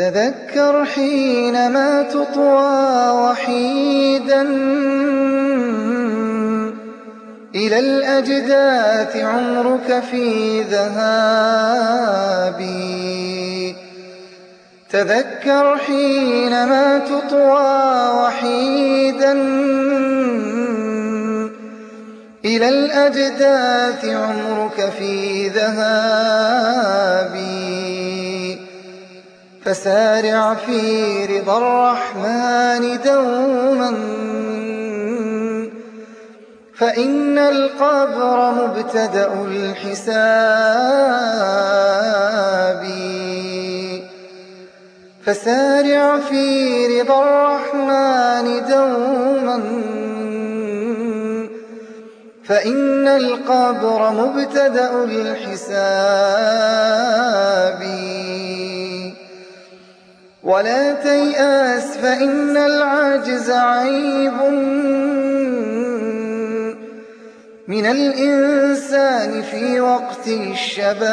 تذكر حينما تطوى وحيدا إلى الأجداث عمرك في ذهابي. تذكر حينما تطوى وحيدا إلى الأجداث عمرك في ذهابي. فسارع في رضا الرحمن دوما. فإن القبر مبتدأ الحساب. فسارع في رضا الرحمن دوما. فإن القبر مبتدأ الحساب. ولا تيأس فإن العجز عيب. من الإنسان في وقت الشباب.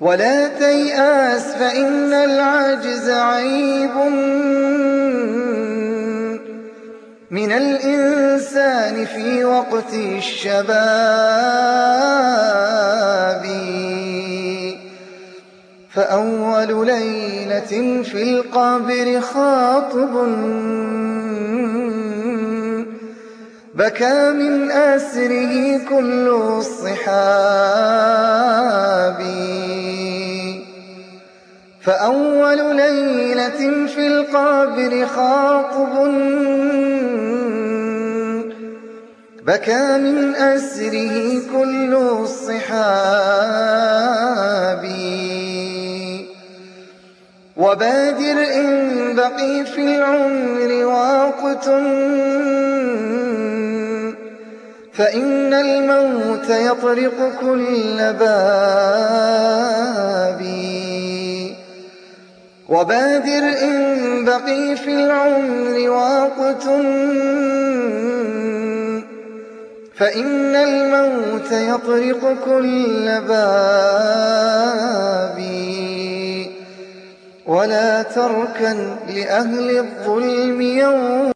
ولا تيأس فإن العجز عيب. من الإنسان في وقت الشباب. فأول ليلة في القبر خاطب بكى من أسره كل الصحاب. فأول ليلة في القبر خاطب بكى من أسره كل الصحاب. وبادر إن بقي في العمر وقت فإن الموت يطرق كل باب. وبادر إن بقي في العمر وقت فإن الموت يطرق كل باب. ولا تركن لأهل الظلم يوم